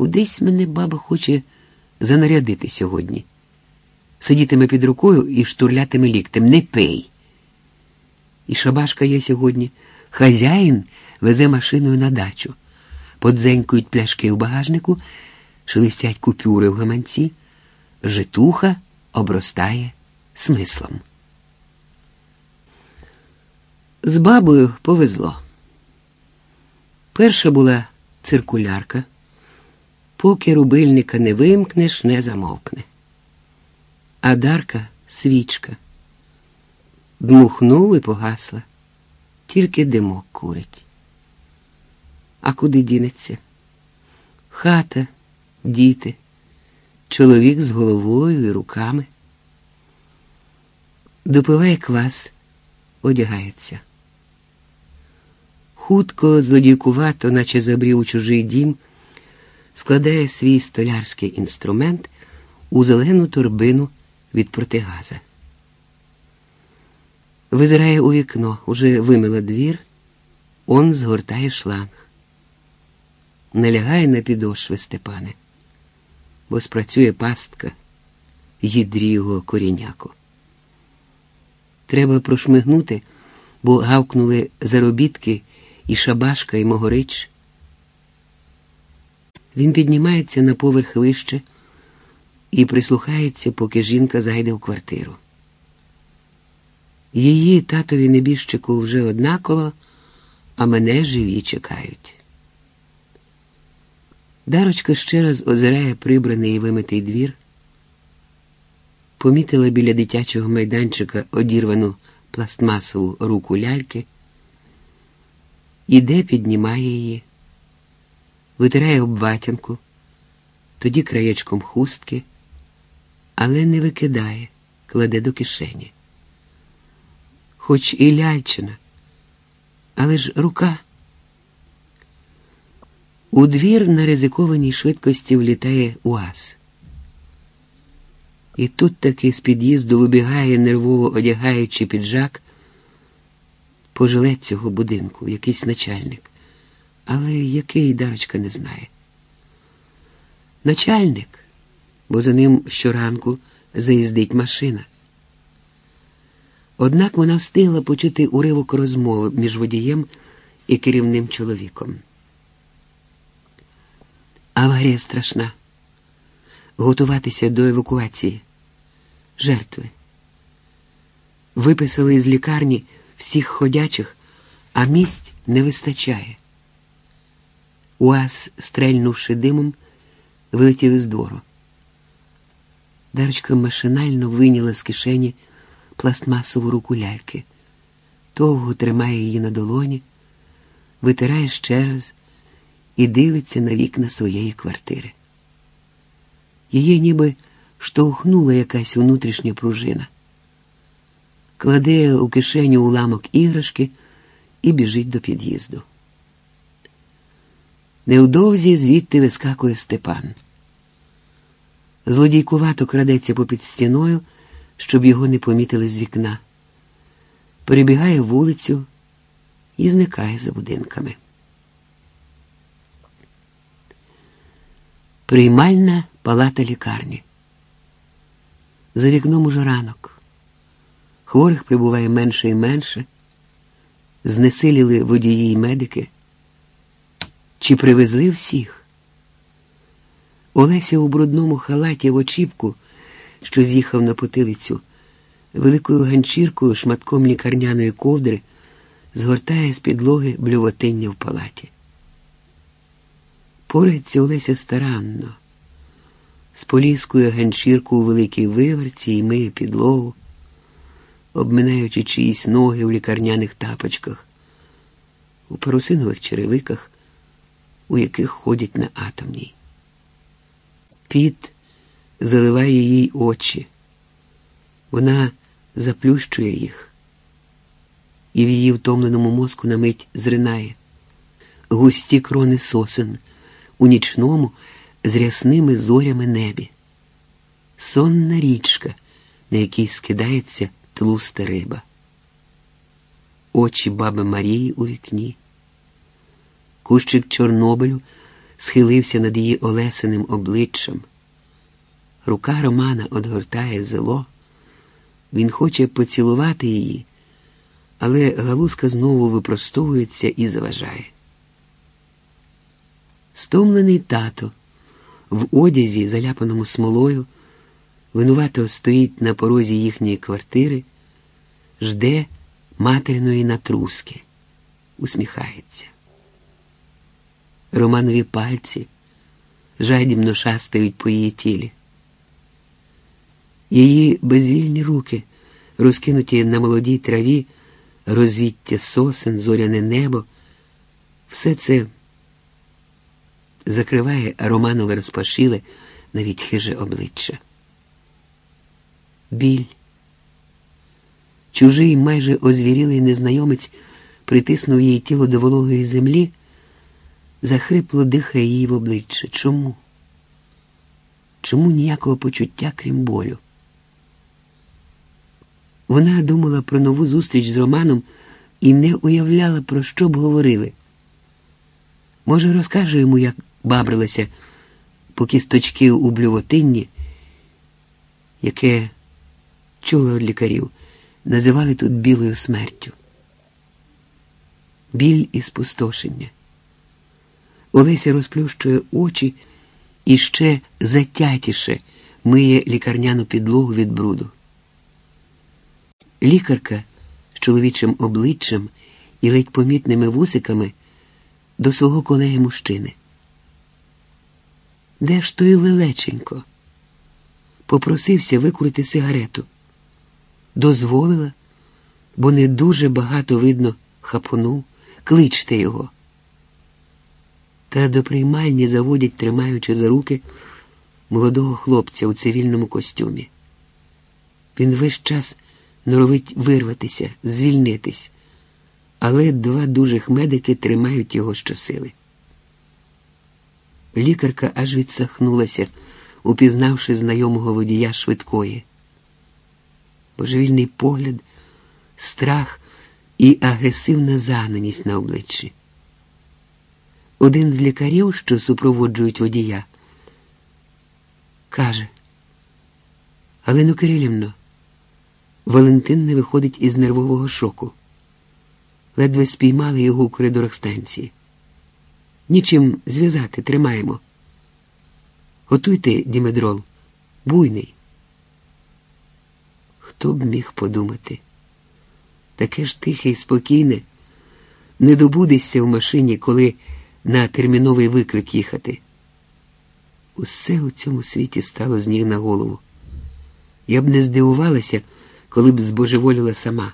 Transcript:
Кудись мене баба хоче занарядити сьогодні. Сидітиме під рукою і штурлятиме ліктем. Не пий. І шабашка є сьогодні. Хазяїн везе машиною на дачу. Подзенькують пляшки в багажнику, шелестять купюри в гаманці, житуха обростає смислом. З бабою повезло. Перша була циркулярка, поки рубильника не вимкнеш, не замовкне. А дарка свічка. Дмухнув і погасла, тільки димок курить. А куди дінеться? Хата, діти, чоловік з головою і руками. Допиває квас, одягається. Хутко, злодійкувато, наче забрів у чужий дім, складає свій столярський інструмент у зелену торбину від протигаза. Визирає у вікно, уже вимила двір, он згортає шланг. Не лягає на підошви Степане, бо спрацює пастка їдрігого коріняку. Треба прошмигнути, бо гавкнули заробітки і шабашка, і могорич. Він піднімається на поверх вище і прислухається, поки жінка зайде в квартиру. Її татові небіжчику вже однаково, а мене живі чекають. Дарочка ще раз озирає прибраний і вимитий двір, помітила біля дитячого майданчика одірвану пластмасову руку ляльки, іде, піднімає її, витирає обватянку, тоді краєчком хустки, але не викидає, кладе до кишені. Хоч і ляльчина, але ж рука. У двір на ризикованій швидкості влітає УАЗ. І тут таки з під'їзду вибігає, нервово одягаючи піджак, пожилець цього будинку, якийсь начальник. Але який Дарочка не знає. Начальник, бо за ним щоранку заїздить машина. Однак вона встигла почути уривок розмови між водієм і керівним чоловіком. Аварія страшна. Готуватися до евакуації. Жертви. Виписали з лікарні всіх ходячих, а місць не вистачає. Уаз, стрельнувши димом, вилетів із двору. Дарочка машинально вийняла з кишені пластмасову руку ляльки, довго тримає її на долоні, витирає ще раз і дивиться на вікна своєї квартири. Її ніби штовхнула якась внутрішня пружина, кладе у кишеню уламок іграшки і біжить до під'їзду. Невдовзі звідти вискакує Степан. Злодійкувато крадеться попід стіною, щоб його не помітили з вікна. Перебігає вулицю і зникає за будинками. Приймальна палата лікарні. За вікном уже ранок. Хворих прибуває менше і менше, знесиліли водії й медики. Чи привезли всіх? Олеся у брудному халаті в очіпку, що з'їхав на потилицю, великою ганчіркою, шматком лікарняної ковдри, згортає з підлоги блювотиння в палаті. Порається Олеся старанно, споліскує ганчірку у великій виверці і миє підлогу, обминаючи чиїсь ноги в лікарняних тапочках, у парусинових черевиках, у яких ходять на атомній. Піт заливає їй очі, вона заплющує їх, і в її втомленому мозку на мить зринає густі крони сосен у нічному з рясними зорями небі, сонна річка, на якій скидається тлуста риба, очі баби Марії у вікні, кущик Чорнобилю схилився над її олесеним обличчям. Рука Романа одгортає зело. Він хоче поцілувати її, але галузка знову випростовується і заважає. Стомлений тато в одязі, заляпаному смолою, винувато стоїть на порозі їхньої квартири, жде материної натруски, усміхається. Романові пальці жадібно шастають по її тілі. Її безвільні руки, розкинуті на молодій траві, розвіття сосен, зоряне небо, все це закриває Романове розпашіле, навіть хиже обличчя. Біль. Чужий, майже озвірілий незнайомець притиснув її тіло до вологої землі, захрипло дихає її в обличчя. Чому? Чому ніякого почуття, крім болю? Вона думала про нову зустріч з Романом і не уявляла, про що б говорили. Може, розкаже йому, як бабрилася по кісточки у блювотинні, яке чула від лікарів, називали тут білою смертю. Біль і спустошення. Олеся розплющує очі і ще затятіше миє лікарняну підлогу від бруду. Лікарка з чоловічим обличчям і ледь помітними вусиками до свого колеги мужчини. Де ж той лелеченько? Попросився викурити сигарету. Дозволила, бо не дуже багато видно хапонув, кличте його. Та до приймальні заводять, тримаючи за руки молодого хлопця у цивільному костюмі. Він весь час норовить вирватися, звільнитись, але два дужих медики тримають його щосили. Лікарка аж відсахнулася, упізнавши знайомого водія швидкої. Божевільний погляд, страх і агресивна заненість на обличчі. Один з лікарів, що супроводжують водія, каже, Галину Кирилівно, Валентин не виходить із нервового шоку. Ледве спіймали його у коридорах станції. Нічим зв'язати тримаємо. Готуйте дімедрол, буйний. Хто б міг подумати? Таке ж тихе і спокійне, не добудешся в машині, коли на терміновий виклик їхати. Усе у цьому світі стало з ніг на голову. Я б не здивувалася, коли б збожеволіла сама.